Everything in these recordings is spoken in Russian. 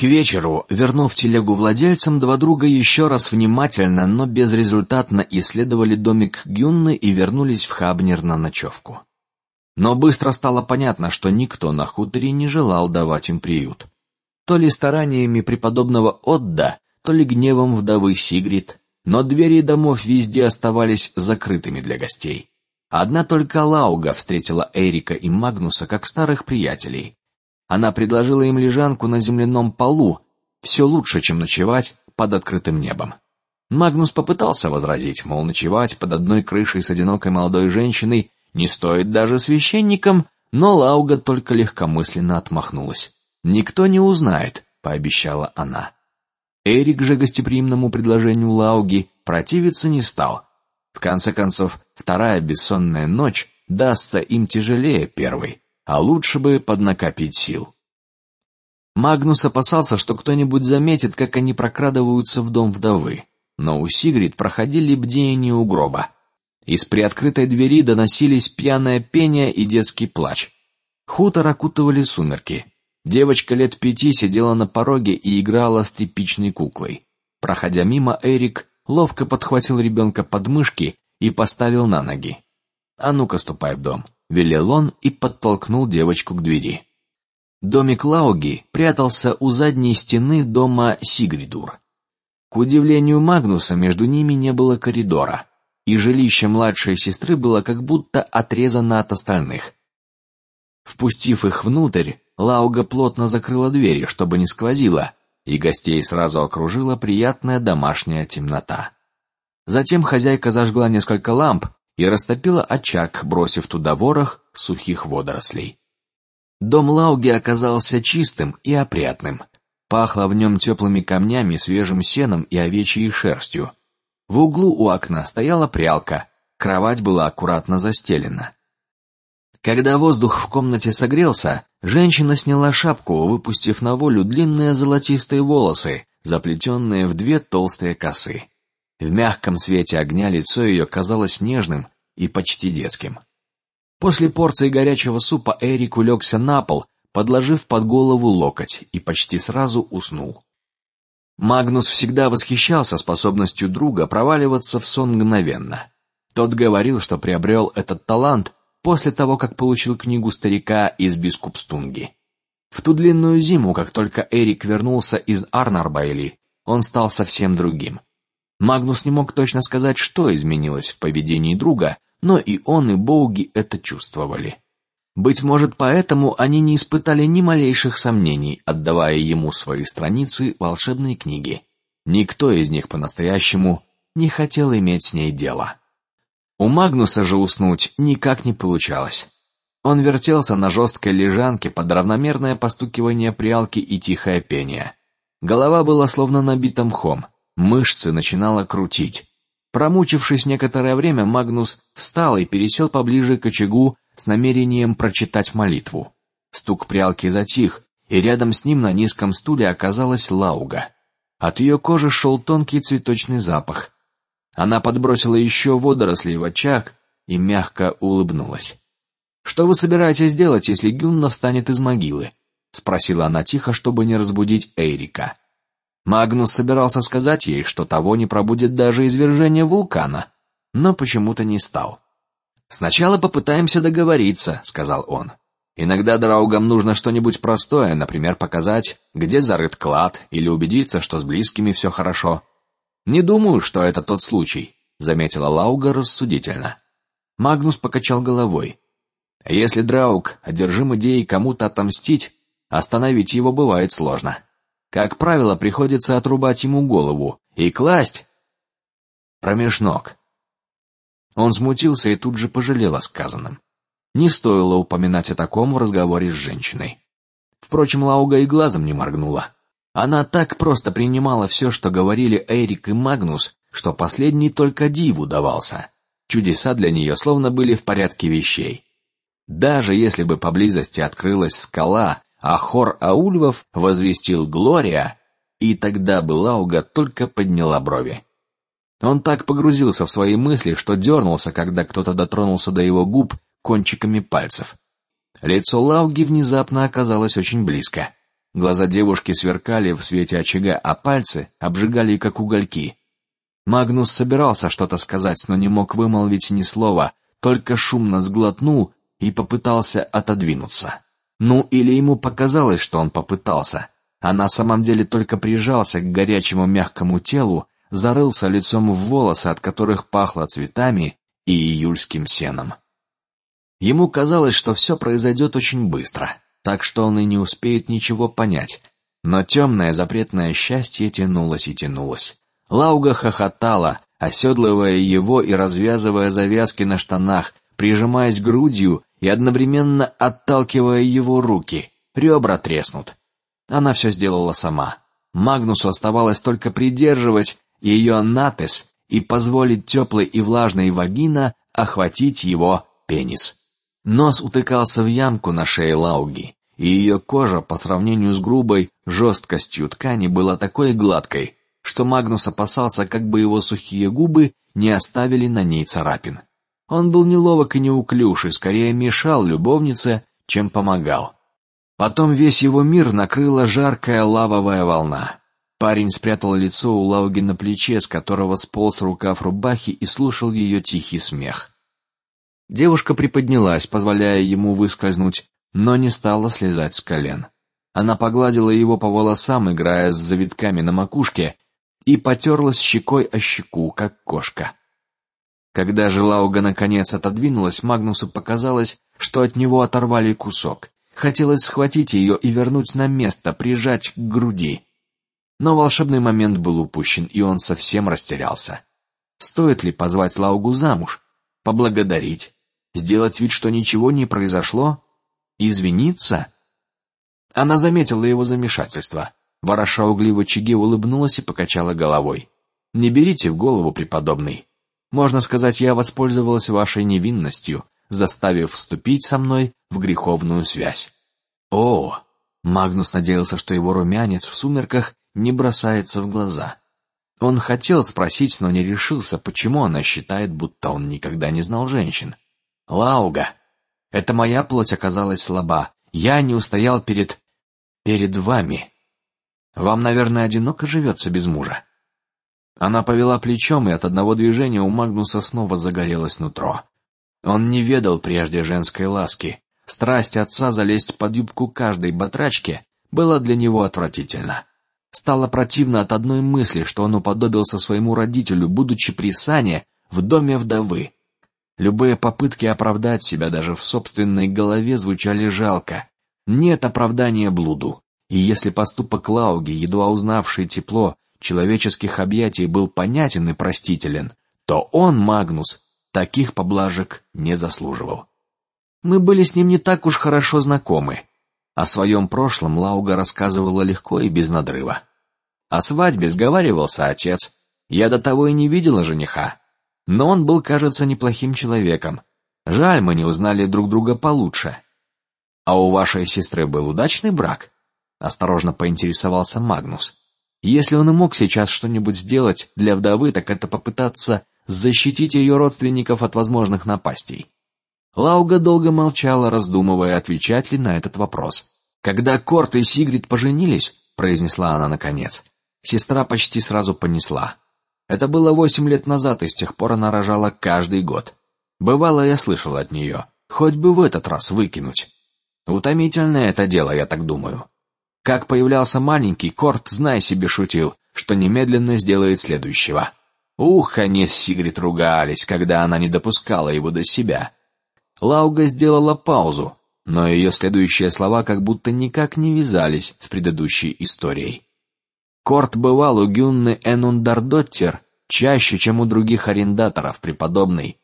К вечеру, вернув телегу владельцам, два друга еще раз внимательно, но безрезультатно исследовали домик Гюнны и вернулись в Хабнер на ночевку. Но быстро стало понятно, что никто на хуторе не желал давать им приют. То ли стараниями преподобного Отда, то ли гневом вдовы Сигрид, но двери домов везде оставались закрытыми для гостей. Одна только Лауга встретила Эрика и Магнуса как старых приятелей. Она предложила им лежанку на земляном полу, все лучше, чем ночевать под открытым небом. Магнус попытался возразить, мол, ночевать под одной крышей с одинокой молодой женщиной не стоит даже священникам, но Лауга только легкомысленно отмахнулась. Никто не узнает, пообещала она. Эрик же гостеприимному предложению Лауги противиться не стал. В конце концов, вторая бессонная ночь дастся им тяжелее первой а лучше бы поднакопить сил. Магнус опасался, что кто-нибудь заметит, как они прокрадываются в дом вдовы, но у Сигрид проходили бдения у гроба. Из приоткрытой двери доносились пьяное пение и детский плач. Хутор окутывали сумерки. Девочка лет пяти сидела на пороге и играла с тряпичной куклой. Проходя мимо, Эрик ловко подхватил ребенка под мышки и поставил на ноги. А ну-ка, ступай в дом велел он и подтолкнул девочку к двери. Домик Лауги прятался у задней стены дома Сигридур. К удивлению Магнуса между ними не было коридора, и жилище младшей сестры было как будто отрезано от остальных. Впустив их внутрь, Лауга плотно закрыла двери, чтобы не сквозило, и гостей сразу окружила приятная домашняя темнота. Затем хозяйка зажгла несколько ламп и растопила очаг, бросив туда ворох сухих водорослей. Дом Лауги оказался чистым и опрятным. Пахло в нем теплыми камнями, свежим сеном и овечьей шерстью. В углу у окна стояла прялка, кровать была аккуратно застелена. Когда воздух в комнате согрелся, женщина сняла шапку, выпустив на волю длинные золотистые волосы, заплетенные в две толстые косы. В мягком свете огня лицо ее казалось нежным и почти детским. После порции горячего супа Эрик улегся на пол, подложив под голову локоть, и почти сразу уснул. Магнус всегда восхищался способностью друга проваливаться в сон мгновенно. Тот говорил, что приобрел этот талант после того, как получил книгу старика из Бискупстунги. В ту длинную зиму, как только Эрик вернулся из Арнарбайли, он стал совсем другим. Магнус не мог точно сказать, что изменилось в поведении друга, но и он и Боуги это чувствовали. Быть может, поэтому они не испытали ни малейших сомнений, отдавая ему свои страницы волшебной книги. Никто из них по-настоящему не хотел иметь с ней дело. У Магнуса же уснуть никак не получалось. Он вертелся на жесткой лежанке под равномерное постукивание прялки и тихое пение. Голова была словно набита мхом, мышцы начинало крутить. Промучившись некоторое время, Магнус встал и пересел поближе к очагу с намерением прочитать молитву. Стук прялки затих, и рядом с ним на низком стуле оказалась Лауга. От ее кожи шел тонкий цветочный запах. Она подбросила еще водорослей в очаг и мягко улыбнулась. Что вы собираетесь делать, если Гюнна встанет из могилы? спросила она тихо, чтобы не разбудить Эрика. Магнус собирался сказать ей, что того не пробудет даже извержение вулкана, но почему-то не стал. Сначала попытаемся договориться, сказал он. Иногда драугам нужно что-нибудь простое, например, показать, где зарыт клад, или убедиться, что с близкими все хорошо. Не думаю, что это тот случай, заметила Лауга рассудительно. Магнус покачал головой. Если драуг одержим идеей кому-то отомстить, остановить его бывает сложно. Как правило, приходится отрубать ему голову и класть промеж ног. Он смутился и тут же пожалел о сказанном. Не стоило упоминать о таком в разговоре с женщиной. Впрочем, Лауга и глазом не моргнула. Она так просто принимала все, что говорили Эрик и Магнус, что последний только диву давался. Чудеса для нее словно были в порядке вещей. Даже если бы поблизости открылась скала, а хор аульвов возвестил Глория, и тогда Белауга только подняла брови. Он так погрузился в свои мысли, что дернулся, когда кто-то дотронулся до его губ кончиками пальцев. Лицо Лауги внезапно оказалось очень близко. Глаза девушки сверкали в свете очага, а пальцы обжигали как угольки. Магнус собирался что-то сказать, но не мог вымолвить ни слова, только шумно сглотнул и попытался отодвинуться. Ну или ему показалось, что он попытался, а на самом деле только прижался к горячему мягкому телу, зарылся лицом в волосы, от которых пахло цветами и июльским сеном. Ему казалось, что все произойдет очень быстро, так что он и не успеет ничего понять. Но темное запретное счастье тянулось и тянулось. Лауга хохотала, оседлывая его и развязывая завязки на штанах, прижимаясь грудью и одновременно отталкивая его руки. Ребра треснут. Она все сделала сама. Магнусу оставалось только придерживать ее натес и позволить теплой и влажной вагина охватить его пенис. Нос утыкался в ямку на шее Лауги, и ее кожа по сравнению с грубой жесткостью ткани была такой гладкой, что Магнус опасался, как бы его сухие губы не оставили на ней царапин. Он был неловок и неуклюж, и скорее мешал любовнице, чем помогал. Потом весь его мир накрыла жаркая лавовая волна. Парень спрятал лицо у Лауги на плече, с которого сполз рукав рубахи и слушал ее тихий смех. Девушка приподнялась, позволяя ему выскользнуть, но не стала слезать с колен. Она погладила его по волосам, играя с завитками на макушке, и потерлась щекой о щеку, как кошка. Когда же Лауга наконец отодвинулась, Магнусу показалось, что от него оторвали кусок. Хотелось схватить ее и вернуть на место, прижать к груди. Но волшебный момент был упущен, и он совсем растерялся. Стоит ли позвать Лаугу замуж, поблагодарить, сделать вид, что ничего не произошло, извиниться? Она заметила его замешательство. Вороша угли в очаге улыбнулась и покачала головой. Не берите в голову, преподобный. Можно сказать, я воспользовалась вашей невинностью, заставив вступить со мной в греховную связь. О, Магнус надеялся, что его румянец в сумерках не бросается в глаза. Он хотел спросить, но не решился, почему она считает, будто он никогда не знал женщин. Лауга, это моя плоть оказалась слаба. Я не устоял перед перед вами. Вам, наверное, одиноко живется без мужа. Она повела плечом, и от одного движения у Магнуса снова загорелось нутро. Он не ведал прежде женской ласки. Страсть отца залезть под юбку каждой батрачки была для него отвратительна. Стало противно от одной мысли, что он уподобился своему родителю, будучи при сане в доме вдовы. Любые попытки оправдать себя даже в собственной голове звучали жалко. Нет оправдания блуду. И если поступок Лауги, едва узнавший тепло человеческих объятий, был понятен и простителен, то он, Магнус, таких поблажек не заслуживал. Мы были с ним не так уж хорошо знакомы, о своем прошлом Лауга рассказывала легко и без надрыва. О свадьбе сговаривался отец. Я до того и не видела жениха, но он был, кажется, неплохим человеком. Жаль, мы не узнали друг друга получше. А у вашей сестры был удачный брак? Осторожно поинтересовался Магнус. Если он и мог сейчас что-нибудь сделать для вдовы, так это попытаться защитить ее родственников от возможных напастей. Лауга долго молчала, раздумывая, отвечать ли на этот вопрос. Когда Корт и Сигрид поженились, произнесла она наконец, сестра почти сразу понесла. Это было восемь лет назад, и с тех пор она рожала каждый год. Бывало, я слышал от нее, хоть бы в этот раз выкинуть. Утомительное это дело, я так думаю. Как появлялся маленький, Корт, знай себе, шутил, что немедленно сделает следующего. Ух, они с Сигрид ругались, когда она не допускала его до себя. Лауга сделала паузу, но ее следующие слова как будто никак не вязались с предыдущей историей. Корт бывал у Гюнны Энундардоттер чаще, чем у других арендаторов, преподобный.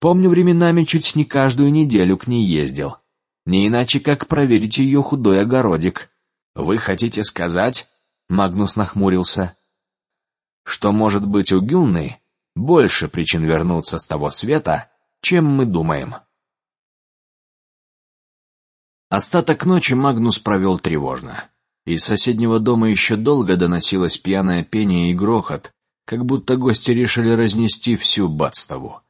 Помню, временами чуть не каждую неделю к ней ездил. Не иначе, как проверить ее худой огородик. Вы хотите сказать? Магнус нахмурился. Что может быть у Гюнны больше причин вернуться с того света, чем мы думаем? Остаток ночи Магнус провел тревожно. Из соседнего дома еще долго доносилось пьяное пение и грохот, как будто гости решили разнести всю Бадстову.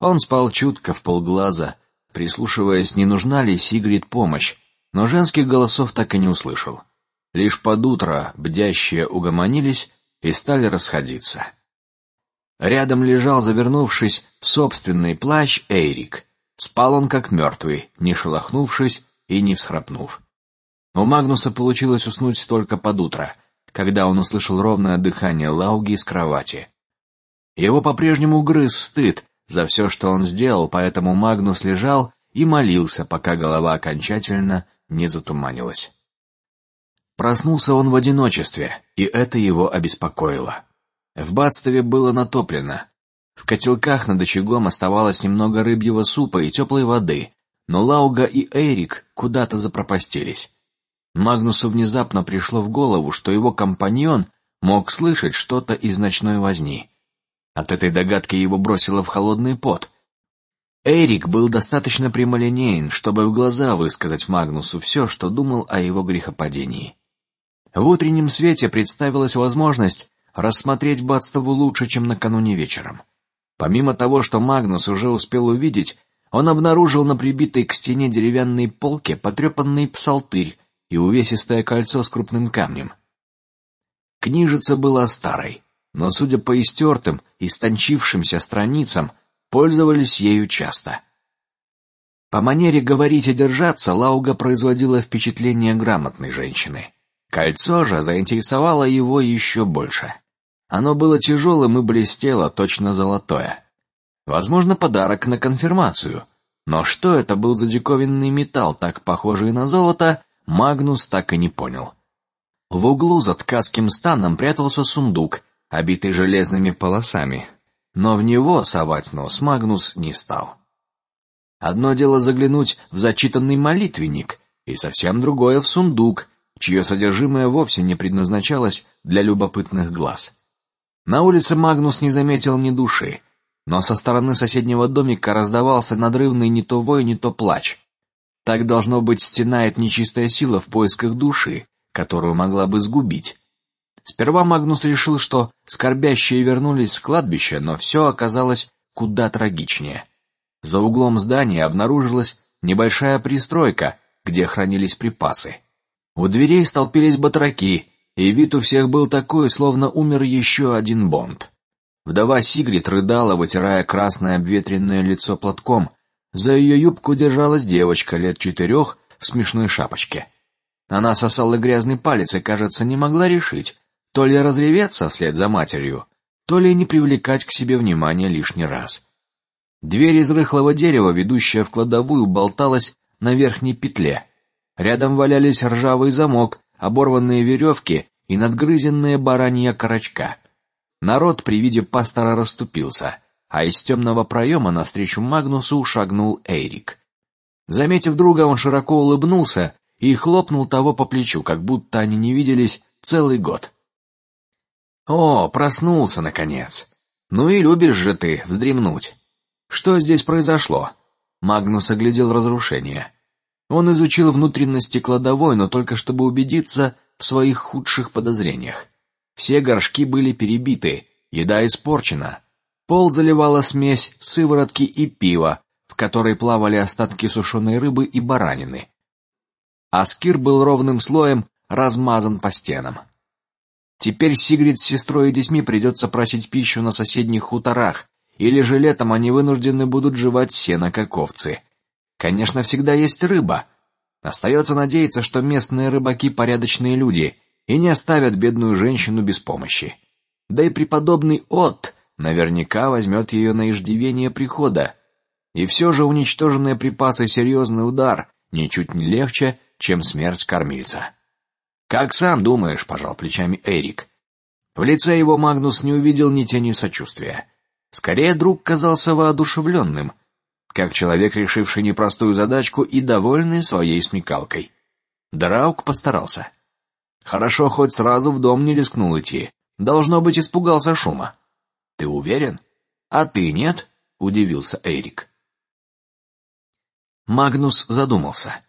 Он спал чутко в полглаза, прислушиваясь, не нужна ли Сигрид помощь, но женских голосов так и не услышал. Лишь под утро бдящие угомонились и стали расходиться. Рядом лежал, завернувшись в собственный плащ, Эйрик. Спал он как мертвый, не шелохнувшись и не всхрапнув. У Магнуса получилось уснуть только под утро, когда он услышал ровное дыхание Лауги из кровати. Его по-прежнему грыз стыд за все, что он сделал, поэтому Магнус лежал и молился, пока голова окончательно не затуманилась. Проснулся он в одиночестве, и это его обеспокоило. В Бадстове было натоплено. В котелках над очагом оставалось немного рыбьего супа и теплой воды, но Лауга и Эрик куда-то запропастились. Магнусу внезапно пришло в голову, что его компаньон мог слышать что-то из ночной возни. От этой догадки его бросило в холодный пот. Эрик был достаточно прямолинеен, чтобы в глаза высказать Магнусу все, что думал о его грехопадении. В утреннем свете представилась возможность рассмотреть Бадстову лучше, чем накануне вечером. Помимо того, что Магнус уже успел увидеть, он обнаружил на прибитой к стене деревянной полке потрепанный псалтырь и увесистое кольцо с крупным камнем. Книжица была старой, но, судя по истертым и стончившимся страницам, пользовались ею часто. По манере говорить и держаться Лауга производила впечатление грамотной женщины. Кольцо же заинтересовало его еще больше. Оно было тяжелым и блестело, точно золотое. Возможно, подарок на конфирмацию. Но что это был за диковинный металл, так похожий на золото, Магнус так и не понял. В углу за ткацким станом прятался сундук, обитый железными полосами, но в него совать нос Магнус не стал. Одно дело заглянуть в зачитанный молитвенник, и совсем другое в сундук, чье содержимое вовсе не предназначалось для любопытных глаз. На улице Магнус не заметил ни души, но со стороны соседнего домика раздавался надрывный не то вой, не то плач. Так должно быть стенает нечистая сила в поисках души, которую могла бы сгубить. Сперва Магнус решил, что скорбящие вернулись с кладбища, но все оказалось куда трагичнее. За углом здания обнаружилась небольшая пристройка, где хранились припасы. У дверей столпились батраки, и вид у всех был такой, словно умер еще один Бонд. Вдова Сигрид рыдала, вытирая красное обветренное лицо платком. За ее юбку держалась девочка лет четырех в смешной шапочке. Она сосала грязный палец и, кажется, не могла решить, то ли разреветься вслед за матерью, то ли не привлекать к себе внимания лишний раз. Дверь из рыхлого дерева, ведущая в кладовую, болталась на верхней петле. Рядом валялись ржавый замок, оборванные веревки и надгрызенные баранья корочка. Народ при виде пастора расступился, а из темного проема навстречу Магнусу шагнул Эйрик. Заметив друга, он широко улыбнулся и хлопнул того по плечу, как будто они не виделись целый год. О, проснулся наконец. Ну и любишь же ты вздремнуть. Что здесь произошло? Магнус оглядел разрушение. Он изучил внутренности кладовой, но только чтобы убедиться в своих худших подозрениях. Все горшки были перебиты, еда испорчена. Пол заливала смесь сыворотки и пива, в которой плавали остатки сушеной рыбы и баранины. А скир был ровным слоем размазан по стенам. Теперь Сигрид с сестрой и детьми придется просить пищу на соседних хуторах, или же летом они вынуждены будут жевать сено как овцы. Конечно, всегда есть рыба. Остается надеяться, что местные рыбаки порядочные люди и не оставят бедную женщину без помощи. Да и преподобный От наверняка возьмет ее на иждивение прихода. И все же уничтоженные припасы серьезный удар, ничуть не легче, чем смерть кормильца. Как сам думаешь, пожал плечами Эрик. В лице его Магнус не увидел ни тени сочувствия. Скорее, друг казался воодушевленным как человек, решивший непростую задачку и довольный своей смекалкой. Драук постарался. Хорошо, хоть сразу в дом не рискнул идти. Должно быть, испугался шума. Ты уверен? А ты нет? Удивился Эрик. Магнус задумался.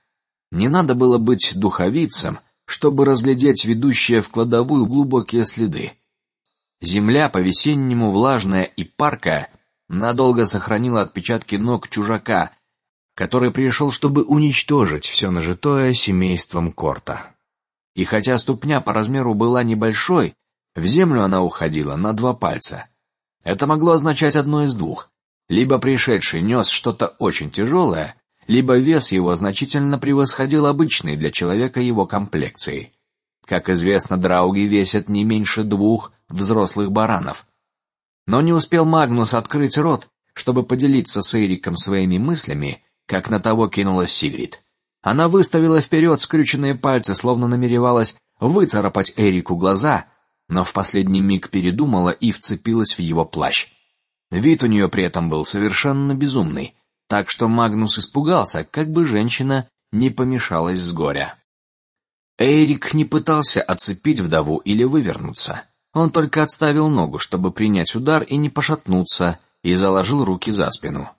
Не надо было быть духовицем, чтобы разглядеть ведущие в кладовую глубокие следы. Земля по-весеннему влажная и паркая надолго сохранила отпечатки ног чужака, который пришел, чтобы уничтожить все нажитое семейством Корта. и хотя ступня по размеру была небольшой, в землю она уходила на два пальца. Это могло означать одно из двух: либо пришедший нес что-то очень тяжелое, либо вес его значительно превосходил обычный для человека его комплекции. Как известно, драуги весят не меньше двух взрослых баранов. Но не успел Магнус открыть рот, чтобы поделиться с Эриком своими мыслями, как на того кинулась Сигрид. Она выставила вперед скрюченные пальцы, словно намеревалась выцарапать Эрику глаза, но в последний миг передумала и вцепилась в его плащ. Вид у нее при этом был совершенно безумный, так что Магнус испугался, как бы женщина не помешалась с горя. Эрик не пытался отцепить вдову или вывернуться. Он только отставил ногу, чтобы принять удар и не пошатнуться, и заложил руки за спину.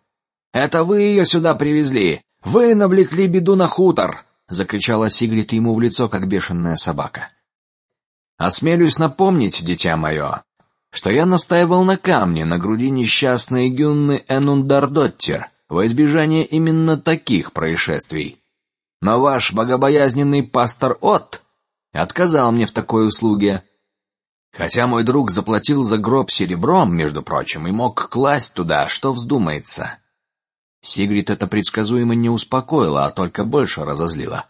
Это вы ее сюда привезли? Вы навлекли беду на хутор! закричала Сигрид ему в лицо, как бешеная собака. Осмелюсь напомнить, дитя мое, что я настаивал на камне на груди несчастной Гюнны Энундардоттер во избежание именно таких происшествий. Но ваш богобоязненный пастор От отказал мне в такой услуге. Хотя мой друг заплатил за гроб серебром, между прочим, и мог класть туда, что вздумается. Сигрид это предсказуемо не успокоила, а только больше разозлила.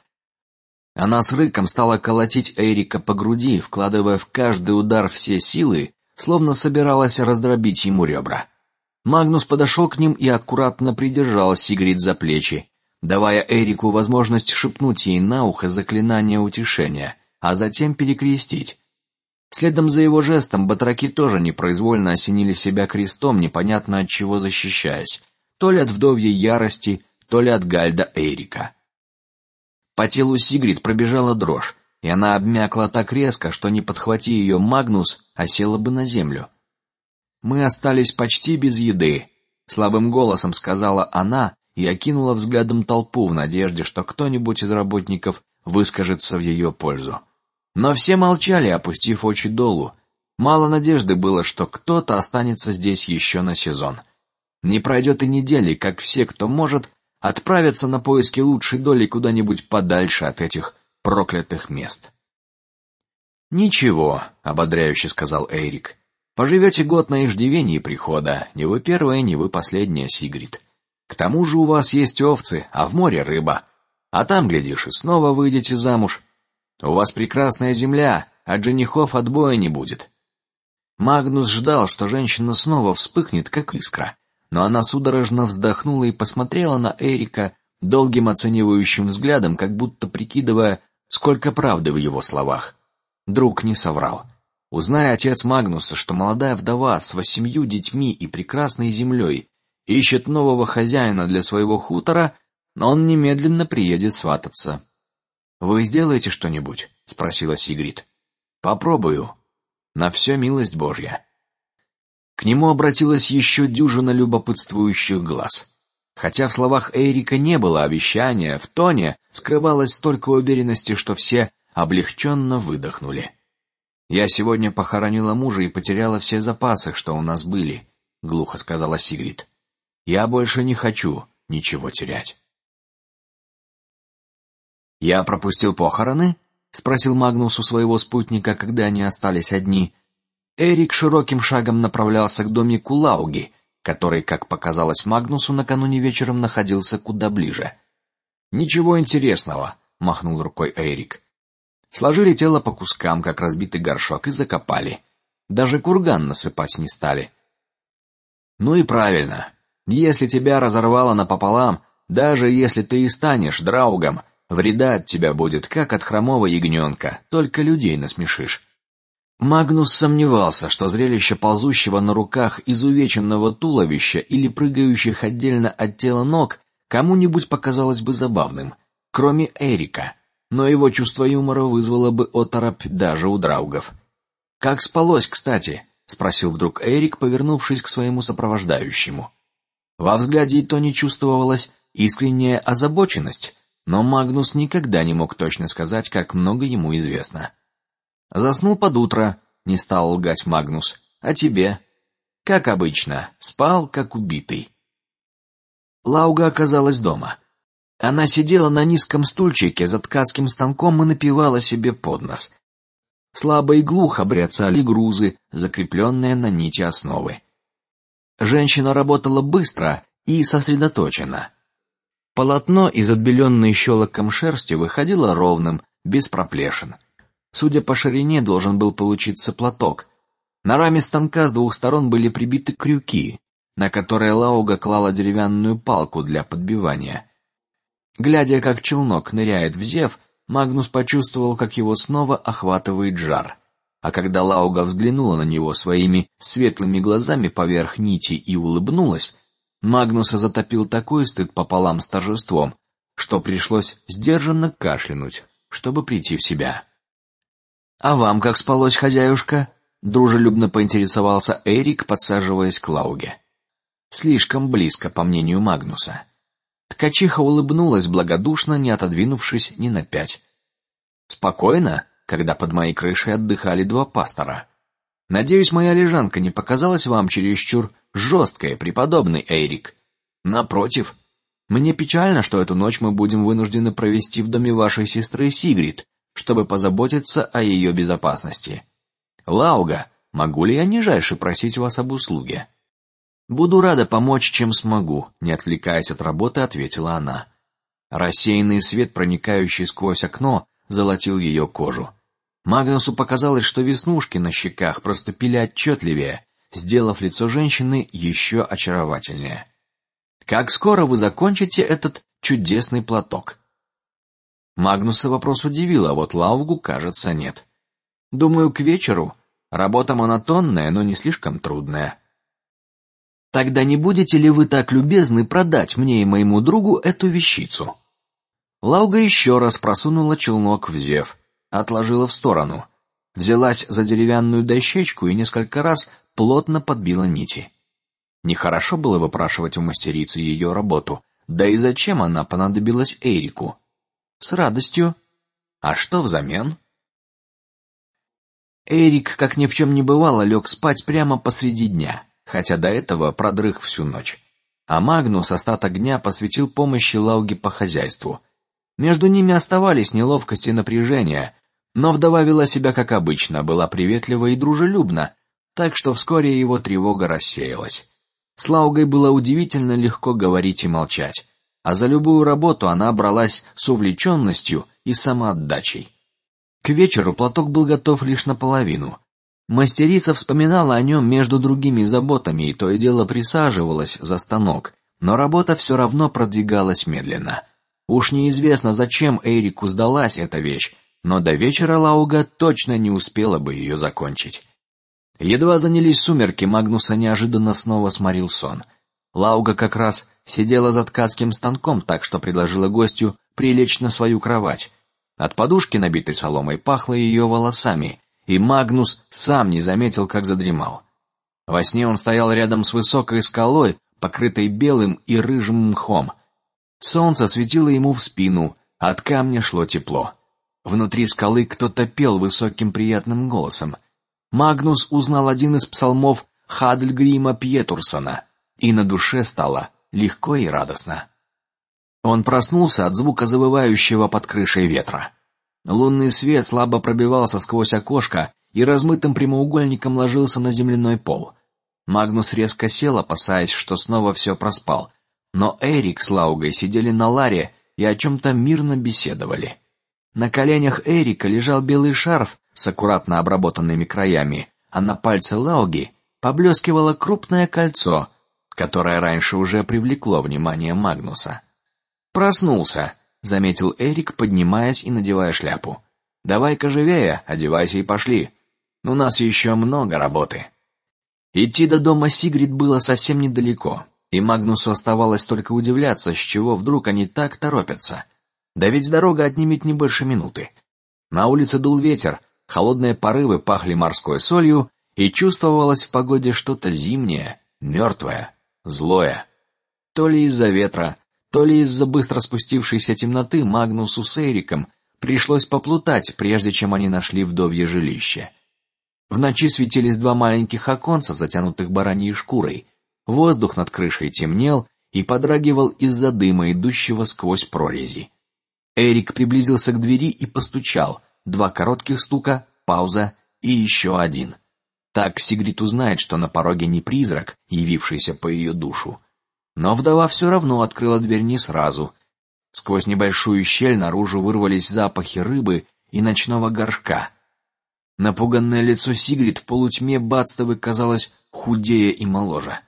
Она с рыком стала колотить Эрика по груди, вкладывая в каждый удар все силы, словно собиралась раздробить ему ребра. Магнус подошел к ним и аккуратно придержал Сигрид за плечи, давая Эрику возможность шепнуть ей на ухо заклинание утешения, а затем перекрестить. Следом за его жестом батраки тоже непроизвольно осенили себя крестом, непонятно от чего защищаясь, то ли от вдовьей ярости, то ли от Гальда Эрика. По телу Сигрид пробежала дрожь, и она обмякла так резко, что не подхвати ее Магнус, осела бы на землю. Мы остались почти без еды, слабым голосом сказала она и окинула взглядом толпу в надежде, что кто-нибудь из работников выскажется в ее пользу. Но все молчали, опустив очи долу. Мало надежды было, что кто-то останется здесь еще на сезон. Не пройдет и недели, как все, кто может, отправятся на поиски лучшей доли куда-нибудь подальше от этих проклятых мест. Ничего, ободряюще сказал Эрик. Поживете год на иждивении прихода, не вы первая, не вы последняя, Сигрид. К тому же у вас есть овцы, а в море рыба, а там глядишь и снова выйдете замуж. У вас прекрасная земля, от женихов отбоя не будет. Магнус ждал, что женщина снова вспыхнет, как искра, но она судорожно вздохнула и посмотрела на Эрика долгим оценивающим взглядом, как будто прикидывая, сколько правды в его словах. Друг не соврал. Узная отец Магнуса, что молодая вдова с восемью детьми и прекрасной землей ищет нового хозяина для своего хутора, он немедленно приедет свататься. Вы сделаете что-нибудь? – спросила Сигрид. Попробую. На все милость Божья. К нему обратилась еще дюжина любопытствующих глаз. Хотя в словах Эрика не было обещания, в тоне скрывалось столько уверенности, что все облегченно выдохнули. Я сегодня похоронила мужа и потеряла все запасы, что у нас были, глухо сказала Сигрид. Я больше не хочу ничего терять. Я пропустил похороны? спросил Магнус у своего спутника, когда они остались одни. Эрик широким шагом направлялся к домику Лауги, который, как показалось Магнусу, накануне вечером находился куда ближе. Ничего интересного, махнул рукой Эрик. Сложили тело по кускам, как разбитый горшок, и закопали. Даже курган насыпать не стали. Ну и правильно. Если тебя разорвало напополам, даже если ты и станешь драугом, Вреда от тебя будет, как от хромого ягненка, только людей насмешишь. Магнус сомневался, что зрелище ползущего на руках изувеченного туловища или прыгающих отдельно от тела ног кому-нибудь показалось бы забавным, кроме Эрика, но его чувство юмора вызвало бы оторопь даже у драугов. Как спалось, кстати? спросил вдруг Эрик, повернувшись к своему сопровождающему. Во взгляде и то не чувствовалась искренняя озабоченность, но Магнус никогда не мог точно сказать, как много ему известно. Заснул под утро, не стал лгать Магнус. А тебе? Как обычно, спал как убитый. Лауга оказалась дома. Она сидела на низком стульчике за ткацким станком и напевала себе под нос. Слабо и глухо бряцали грузы, закрепленные на нити основы. Женщина работала быстро и сосредоточенно. Полотно из отбеленной щелоком шерсти выходило ровным, без проплешин. Судя по ширине, должен был получиться платок. На раме станка с двух сторон были прибиты крюки, на которые Лауга клала деревянную палку для подбивания. Глядя, как челнок ныряет в зев, Магнус почувствовал, как его снова охватывает жар. А когда Лауга взглянула на него своими светлыми глазами поверх нити и улыбнулась, Магнуса затопил такой стыд пополам с торжеством, что пришлось сдержанно кашлянуть, чтобы прийти в себя. А вам как спалось, хозяюшка? Дружелюбно поинтересовался Эрик, подсаживаясь к Лауге. Слишком близко, по мнению Магнуса. Ткачиха улыбнулась благодушно, не отодвинувшись ни на пять. Спокойно, когда под моей крышей отдыхали два пастора. Надеюсь, моя лежанка не показалась вам чересчур жесткой, преподобный Эрик. Напротив, мне печально, что эту ночь мы будем вынуждены провести в доме вашей сестры Сигрид, чтобы позаботиться о ее безопасности. Лауга, могу ли я нижайше просить вас об услуге? Буду рада помочь, чем смогу, не отвлекаясь от работы, ответила она. Рассеянный свет, проникающий сквозь окно, золотил ее кожу. Магнусу показалось, что веснушки на щеках проступили отчетливее, сделав лицо женщины еще очаровательнее. Как скоро вы закончите этот чудесный платок? Магнуса вопрос удивил, а вот Лаугу, кажется, нет. Думаю, к вечеру. Работа монотонная, но не слишком трудная. Тогда не будете ли вы так любезны продать мне и моему другу эту вещицу? Лауга еще раз просунула челнок в зев, отложила в сторону, взялась за деревянную дощечку и несколько раз плотно подбила нити. Нехорошо было выпрашивать у мастерицы ее работу, да и зачем она понадобилась Эрику? С радостью. А что взамен? Эрик, как ни в чем не бывало, лег спать прямо посреди дня хотя до этого продрых всю ночь. А Магнус остаток дня посвятил помощи Лауге по хозяйству. Между ними оставались неловкость и напряжение, но вдова вела себя как обычно, была приветлива и дружелюбна, так что вскоре его тревога рассеялась. С Лаугой было удивительно легко говорить и молчать, а за любую работу она бралась с увлеченностью и самоотдачей. К вечеру платок был готов лишь наполовину, Мастерица вспоминала о нем между другими заботами и то и дело присаживалась за станок, но работа все равно продвигалась медленно. Уж неизвестно, зачем Эрику сдалась эта вещь, но до вечера Лауга точно не успела бы ее закончить. Едва занялись сумерки, Магнуса неожиданно снова сморил сон. Лауга как раз сидела за ткацким станком, так что предложила гостю прилечь на свою кровать. От подушки, набитой соломой, пахло ее волосами, и Магнус сам не заметил, как задремал. Во сне он стоял рядом с высокой скалой, покрытой белым и рыжим мхом. Солнце светило ему в спину, от камня шло тепло. Внутри скалы кто-то пел высоким приятным голосом. Магнус узнал один из псалмов Хадельгрима Пьетурсона, и на душе стало легко и радостно. Он проснулся от звука завывающего под крышей ветра. Лунный свет слабо пробивался сквозь окошко и размытым прямоугольником ложился на земляной пол. Магнус резко сел, опасаясь, что снова все проспал. Но Эрик с Лаугой сидели на ларе и о чем-то мирно беседовали. На коленях Эрика лежал белый шарф с аккуратно обработанными краями, а на пальце Лауги поблескивало крупное кольцо, которое раньше уже привлекло внимание Магнуса. Проснулся, заметил Эрик, поднимаясь и надевая шляпу. Давай-ка живее, одевайся и пошли. У нас еще много работы. Идти до дома Сигрид было совсем недалеко, и Магнусу оставалось только удивляться, с чего вдруг они так торопятся. Да ведь дорога отнимет не больше минуты. На улице дул ветер, холодные порывы пахли морской солью, и чувствовалось в погоде что-то зимнее, мертвое, злое. То ли из-за ветра, то ли из-за быстро спустившейся темноты Магнусу с Эриком пришлось поплутать, прежде чем они нашли вдовье жилище. В ночи светились два маленьких оконца, затянутых бараньей шкурой. Воздух над крышей темнел, и подрагивал из-за дыма, идущего сквозь прорези. Эрик приблизился к двери и постучал. Два коротких стука, пауза и еще один. Так Сигрид узнает, что на пороге не призрак, явившийся по ее душу. Но вдова все равно открыла дверь не сразу. Сквозь небольшую щель наружу вырвались запахи рыбы и ночного горшка. Напуганное лицо Сигрид в полутьме Бадстовы казалось худее и моложе.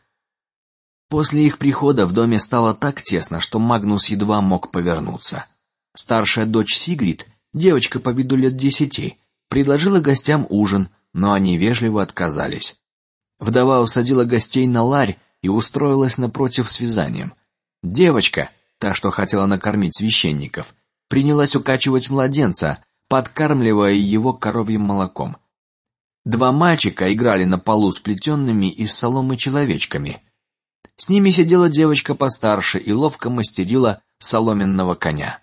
После их прихода в доме стало так тесно, что Магнус едва мог повернуться. Старшая дочь Сигрид, девочка по виду лет десяти, предложила гостям ужин, но они вежливо отказались. Вдова усадила гостей на ларь и устроилась напротив с вязанием. Девочка, та, что хотела накормить священников, принялась укачивать младенца, подкармливая его коровьим молоком. Два мальчика играли на полу с плетенными из соломы человечками. С ними сидела девочка постарше и ловко мастерила соломенного коня.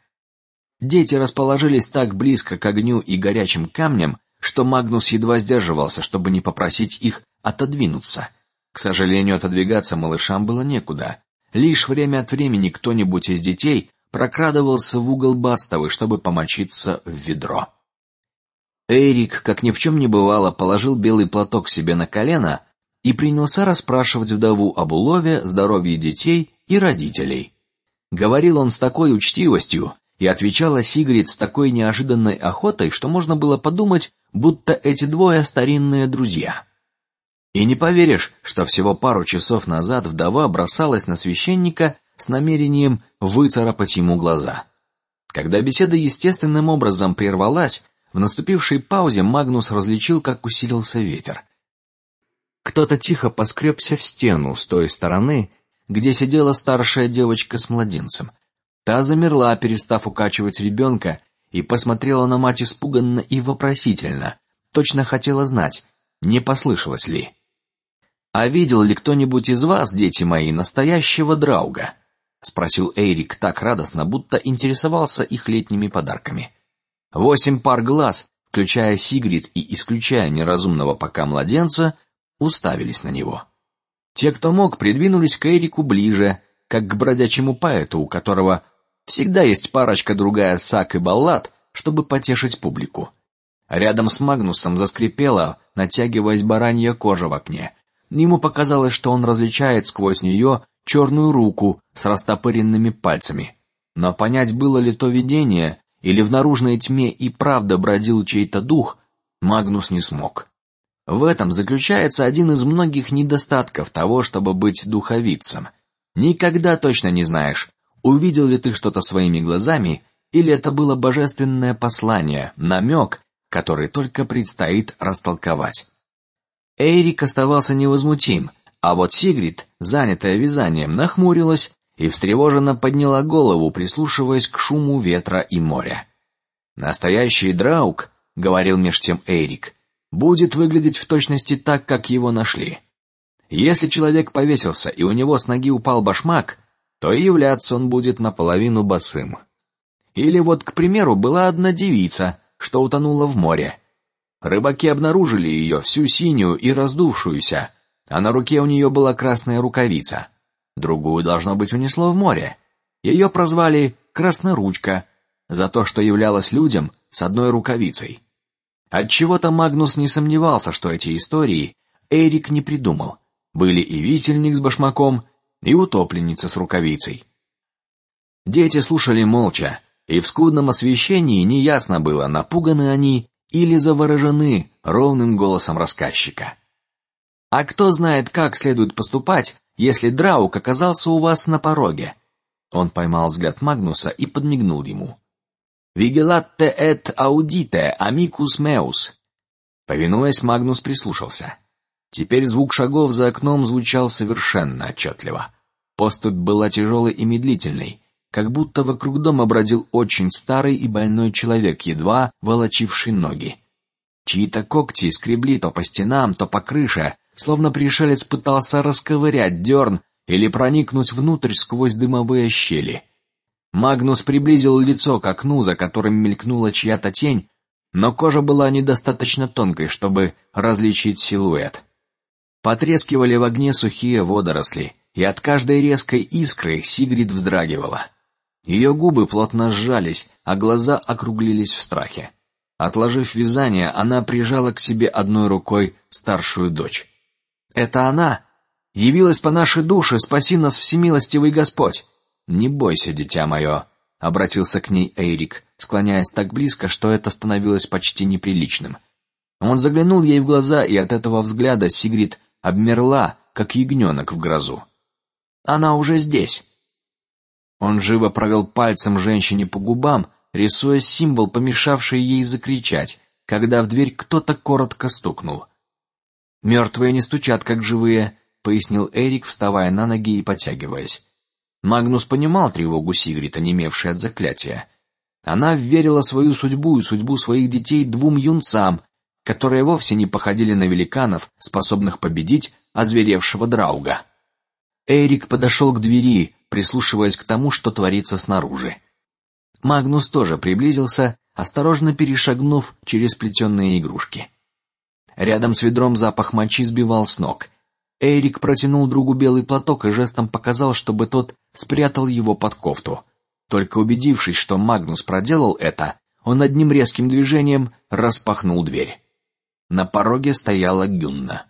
Дети расположились так близко к огню и горячим камням, что Магнус едва сдерживался, чтобы не попросить их отодвинуться. К сожалению, отодвигаться малышам было некуда. Лишь время от времени кто-нибудь из детей прокрадывался в угол Бастовы, чтобы помочиться в ведро. Эрик, как ни в чем не бывало, положил белый платок себе на колено и принялся расспрашивать вдову об улове, здоровье детей и родителей. Говорил он с такой учтивостью и отвечала Сигрид с такой неожиданной охотой, что можно было подумать, будто эти двое старинные друзья. И не поверишь, что всего пару часов назад вдова бросалась на священника с намерением выцарапать ему глаза. Когда беседа естественным образом прервалась, в наступившей паузе Магнус различил, как усилился ветер. Кто-то тихо поскребся в стену с той стороны, где сидела старшая девочка с младенцем. Та замерла, перестав укачивать ребенка, и посмотрела на мать испуганно и вопросительно. Точно хотела знать, не послышалось ли. А видел ли кто-нибудь из вас, дети мои, настоящего драуга? спросил Эрик так радостно, будто интересовался их летними подарками. Восемь пар глаз, включая Сигрид и исключая неразумного пока младенца, уставились на него. Те, кто мог, придвинулись к Эрику ближе, как к бродячему поэту, у которого всегда есть парочка другая сак и баллад, чтобы потешить публику. Рядом с Магнусом заскрипела, натягиваясь баранья кожа в окне. Ему показалось, что он различает сквозь нее черную руку с растопыренными пальцами. Но понять, было ли то видение или в наружной тьме и правда бродил чей-то дух, Магнус не смог. В этом заключается один из многих недостатков того, чтобы быть духовицем. Никогда точно не знаешь, увидел ли ты что-то своими глазами, или это было божественное послание, намек, который только предстоит растолковать. Эрик оставался невозмутим, а вот Сигрид, занятая вязанием, нахмурилась и встревоженно подняла голову, прислушиваясь к шуму ветра и моря. Настоящий драук, говорил меж тем Эрик, будет выглядеть в точности так, как его нашли. Если человек повесился и у него с ноги упал башмак, то и являться он будет наполовину босым. Или вот, к примеру, была одна девица, что утонула в море. Рыбаки обнаружили ее всю синюю и раздувшуюся, а на руке у нее была красная рукавица. Другую должно быть унесло в море. Ее прозвали Красноручка за то, что являлась людям с одной рукавицей. От чего-то Магнус не сомневался, что эти истории Эрик не придумал. Были и висельник с башмаком, и утопленница с рукавицей. Дети слушали молча, и в скудном освещении неясно было, напуганы они или заворожены ровным голосом рассказчика. А кто знает, как следует поступать, если Драук оказался у вас на пороге? Он поймал взгляд Магнуса и подмигнул ему. Вигелатте эт аудите, амикус меус. Повинуясь, Магнус прислушался. Теперь звук шагов за окном звучал совершенно отчетливо. Поступь была тяжелой и медлительной, как будто вокруг дома бродил очень старый и больной человек, едва волочивший ноги. Чьи-то когти скребли то по стенам, то по крыше, словно пришелец пытался расковырять дерн или проникнуть внутрь сквозь дымовые щели. Магнус приблизил лицо к окну, за которым мелькнула чья-то тень, но кожа была недостаточно тонкой, чтобы различить силуэт. Потрескивали в огне сухие водоросли, и от каждой резкой искры Сигрид вздрагивала. Ее губы плотно сжались, а глаза округлились в страхе. Отложив вязание, она прижала к себе одной рукой старшую дочь. Это она явилась по нашей душе, спаси нас всемилостивый Господь. Не бойся, дитя мое, обратился к ней Эйрик, склоняясь так близко, что это становилось почти неприличным. Он заглянул ей в глаза, и от этого взгляда Сигрид обмерла, как ягненок в грозу. Она уже здесь. Он живо провел пальцем женщине по губам, рисуя символ, помешавший ей закричать, когда в дверь кто-то коротко стукнул. Мертвые не стучат, как живые, пояснил Эрик, вставая на ноги и потягиваясь. Магнус понимал тревогу Сигрид, онемевшей от заклятия. Она верила свою судьбу и судьбу своих детей двум юнцам, которые вовсе не походили на великанов, способных победить озверевшего Драуга. Эрик подошел к двери, прислушиваясь к тому, что творится снаружи. Магнус тоже приблизился, осторожно перешагнув через плетеные игрушки. Рядом с ведром запах мочи сбивал с ног. Эрик протянул другу белый платок и жестом показал, чтобы тот спрятал его под кофту. Только убедившись, что Магнус проделал это, он одним резким движением распахнул дверь. На пороге стояла Гюнна.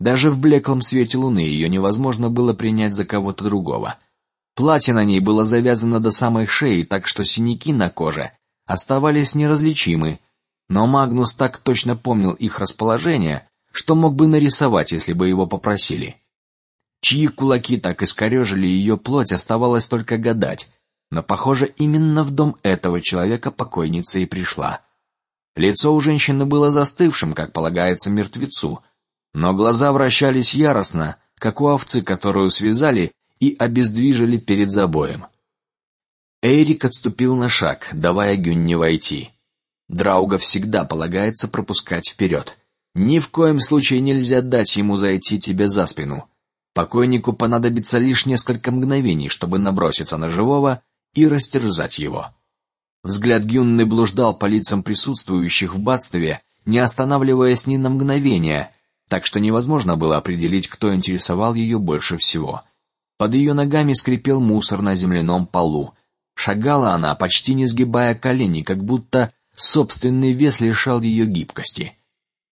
Даже в блеклом свете луны ее невозможно было принять за кого-то другого. Платье на ней было завязано до самой шеи, так что синяки на коже оставались неразличимы. Но Магнус так точно помнил их расположение, что мог бы нарисовать, если бы его попросили. Чьи кулаки так искорежили ее плоть, оставалось только гадать. Но, похоже, именно в дом этого человека покойница и пришла. Лицо у женщины было застывшим, как полагается мертвецу, но глаза вращались яростно, как у овцы, которую связали и обездвижили перед забоем. Эрик отступил на шаг, давая Гюнне войти. Драуга всегда полагается пропускать вперед. Ни в коем случае нельзя дать ему зайти тебе за спину. Покойнику понадобится лишь несколько мгновений, чтобы наброситься на живого и растерзать его. Взгляд Гюнны блуждал по лицам присутствующих в бадстве, не останавливаясь ни на мгновение, так что невозможно было определить, кто интересовал ее больше всего. Под ее ногами скрипел мусор на земляном полу. Шагала она, почти не сгибая колени, как будто собственный вес лишал ее гибкости.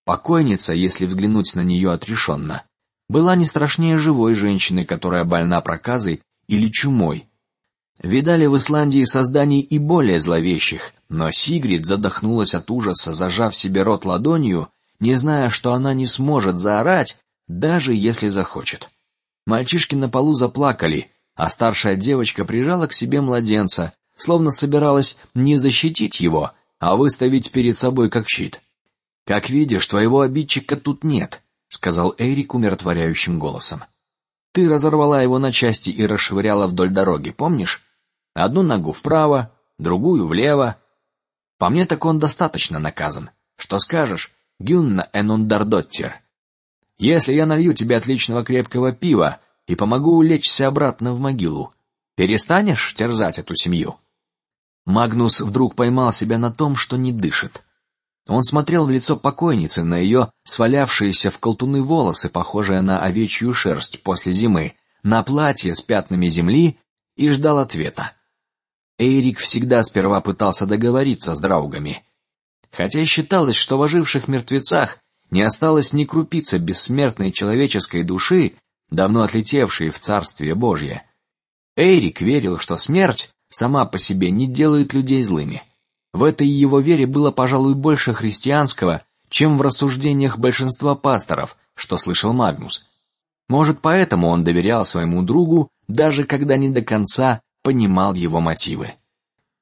Покойница, если взглянуть на нее отрешенно, была не страшнее живой женщины, которая больна проказой или чумой. Видали в Исландии созданий и более зловещих, но Сигрид задохнулась от ужаса, зажав себе рот ладонью, не зная, что она не сможет заорать, даже если захочет. Мальчишки на полу заплакали, а старшая девочка прижала к себе младенца, словно собиралась не защитить его, а выставить перед собой как щит. Как видишь, твоего обидчика тут нет, сказал Эрик умиротворяющим голосом. Ты разорвала его на части и расшвыряла вдоль дороги, помнишь? Одну ногу вправо, другую влево. По мне так он достаточно наказан. Что скажешь, Гюнна Энундардоттер? Если я налью тебе отличного крепкого пива и помогу улечься обратно в могилу, перестанешь терзать эту семью? Магнус вдруг поймал себя на том, что не дышит. Он смотрел в лицо покойницы, на ее свалявшиеся в колтуны волосы, похожие на овечью шерсть после зимы, на платье с пятнами земли, и ждал ответа. Эрик всегда сперва пытался договориться с драугами, хотя считалось, что в оживших мертвецах не осталось ни крупицы бессмертной человеческой души, давно отлетевшей в царствие Божье. Эрик верил, что смерть сама по себе не делает людей злыми. В этой его вере было, пожалуй, больше христианского, чем в рассуждениях большинства пасторов, что слышал Магнус. Может, поэтому он доверял своему другу, даже когда не до конца понимал его мотивы.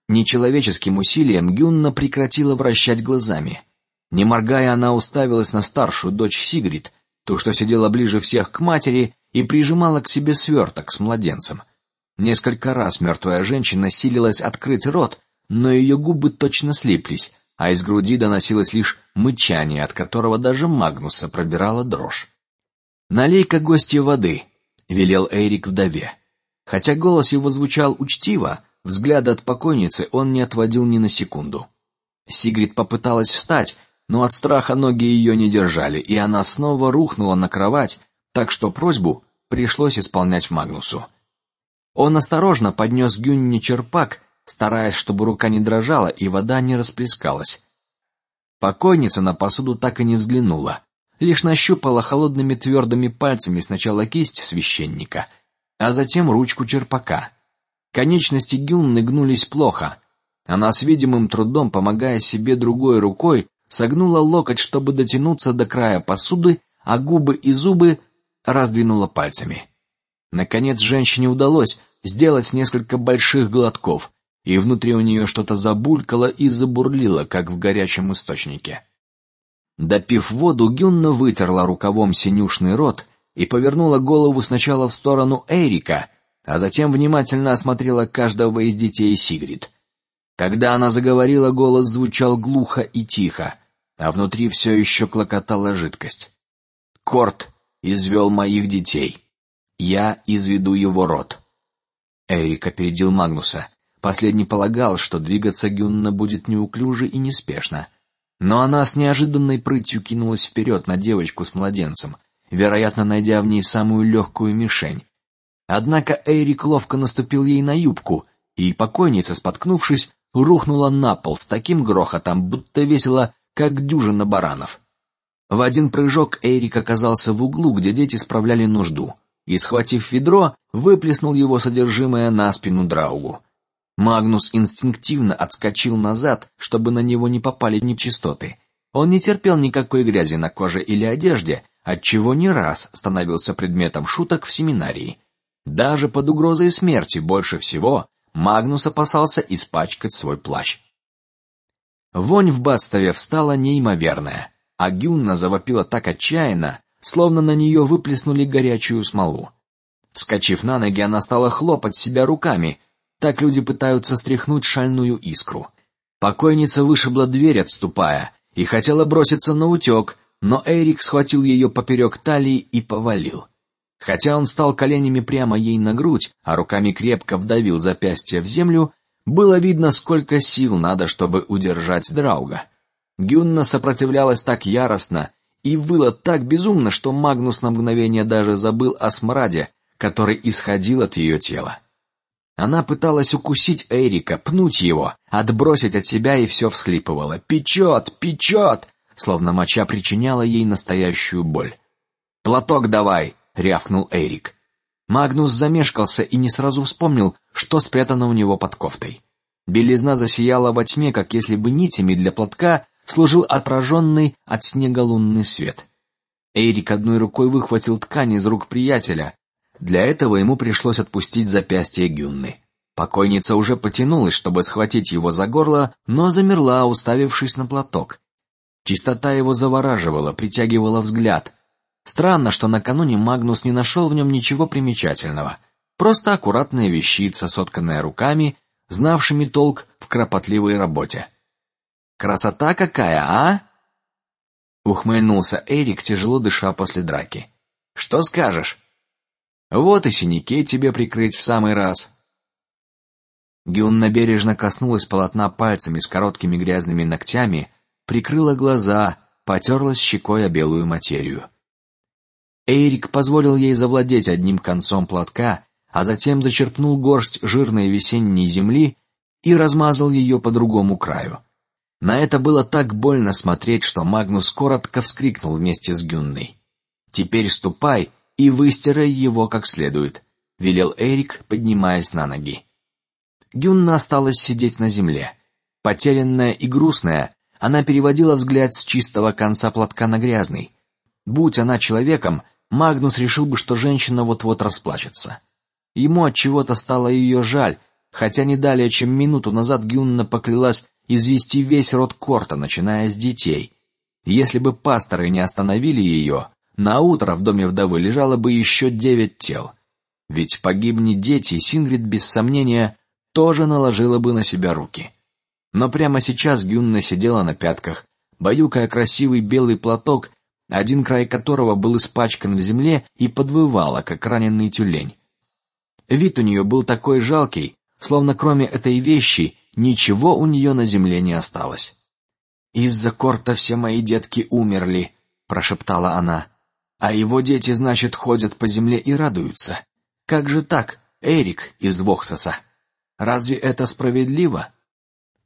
Нечеловеческим усилием Гюнна прекратила вращать глазами. Не моргая, она уставилась на старшую дочь Сигрид, ту, что сидела ближе всех к матери и прижимала к себе сверток с младенцем. Несколько раз мертвая женщина силилась открыть рот, но ее губы точно слиплись, а из груди доносилось лишь мычание, от которого даже Магнуса пробирала дрожь. Налей-ка гостье воды, велел Эрик вдове. Хотя голос его звучал учтиво, взгляда от покойницы он не отводил ни на секунду. Сигрид попыталась встать, но от страха ноги ее не держали, и она снова рухнула на кровать, так что просьбу пришлось исполнять Магнусу. Он осторожно поднес Гюнни черпак, стараясь, чтобы рука не дрожала и вода не расплескалась. Покойница на посуду так и не взглянула, лишь нащупала холодными твердыми пальцами сначала кисть священника, а затем ручку черпака. Конечности Гюнны гнулись плохо. Она с видимым трудом, помогая себе другой рукой, согнула локоть, чтобы дотянуться до края посуды, а губы и зубы раздвинула пальцами. Наконец женщине удалось сделать несколько больших глотков, и внутри у нее что-то забулькало и забурлило, как в горячем источнике. Допив воду, Гюнна вытерла рукавом синюшный рот и повернула голову сначала в сторону Эрика, а затем внимательно осмотрела каждого из детей Сигрид. Когда она заговорила, голос звучал глухо и тихо, а внутри все еще клокотала жидкость. Корт извел моих детей. Я изведу его род. Эрик опередил Магнуса. Последний полагал, что двигаться Гюнна будет неуклюже и неспешно, но она с неожиданной прытью кинулась вперед на девочку с младенцем, вероятно, найдя в ней самую легкую мишень. Однако Эрик ловко наступил ей на юбку, и покойница, споткнувшись, рухнула на пол с таким грохотом, будто весила как дюжина баранов. В один прыжок Эрик оказался в углу, где дети справляли нужду, и, схватив ведро, выплеснул его содержимое на спину Драугу. Магнус инстинктивно отскочил назад, чтобы на него не попали нечистоты. Он не терпел никакой грязи на коже или одежде, от чего не раз становился предметом шуток в семинарии. Даже под угрозой смерти больше всего Магнус опасался испачкать свой плащ. Вонь в Бадстове встала неимоверная, а Гюнна завопила так отчаянно, словно на нее выплеснули горячую смолу. Вскочив на ноги, она стала хлопать себя руками, так люди пытаются стряхнуть шальную искру. Покойница вышибла дверь, отступая, и хотела броситься на утек, но Эрик схватил ее поперек талии и повалил. Хотя он стал коленями прямо ей на грудь, а руками крепко вдавил запястье в землю, было видно, сколько сил надо, чтобы удержать Драуга. Гюнна сопротивлялась так яростно и выла так безумно, что Магнус на мгновение даже забыл о смраде, который исходил от ее тела. Она пыталась укусить Эрика, пнуть его, отбросить от себя и все всхлипывала: "Печет, печет!" словно моча причиняла ей настоящую боль. "Платок давай!" рявкнул Эрик. Магнус замешкался и не сразу вспомнил, что спрятано у него под кофтой. Белизна засияла во тьме, как если бы нитями для платка служил отраженный от снега лунный свет. Эрик одной рукой выхватил ткань из рук приятеля, для этого ему пришлось отпустить запястье Гюнны. Покойница уже потянулась, чтобы схватить его за горло, но замерла, уставившись на платок. Чистота его завораживала, притягивала взгляд. Странно, что накануне Магнус не нашел в нем ничего примечательного, просто аккуратная вещица, сотканная руками, знавшими толк в кропотливой работе. Красота какая, а? Ухмыльнулся Эрик, тяжело дыша после драки. Что скажешь? Вот и синяки тебе прикрыть в самый раз. Гюнна бережно коснулась полотна пальцами с короткими грязными ногтями, прикрыла глаза, потерлась щекой о белую материю. Эрик позволил ей завладеть одним концом платка, а затем зачерпнул горсть жирной весенней земли и размазал ее по другому краю. На это было так больно смотреть, что Магнус коротко вскрикнул вместе с Гюнной. Теперь ступай и выстирай его как следует, велел Эрик, поднимаясь на ноги. Гюнна осталась сидеть на земле, потерянная и грустная. Она переводила взгляд с чистого конца платка на грязный. Будь она человеком, Магнус решил бы, что женщина вот-вот расплачется. Ему от чего-то стало ее жаль, хотя не далее, чем минуту назад Гюнна поклялась извести весь род Корта, начиная с детей. Если бы пасторы не остановили ее, на утро в доме вдовы лежало бы еще девять тел. Ведь погибнет дети, Сингрид без сомнения тоже наложила бы на себя руки. Но прямо сейчас Гюнна сидела на пятках, баюкая красивый белый платок, один край которого был испачкан в земле и подвывала, как раненый тюлень. Вид у нее был такой жалкий, словно кроме этой вещи ничего у нее на земле не осталось. Из-за корта все мои детки умерли, прошептала она. А его дети, значит, ходят по земле и радуются. Как же так, Эрик из Вохсоса? Разве это справедливо?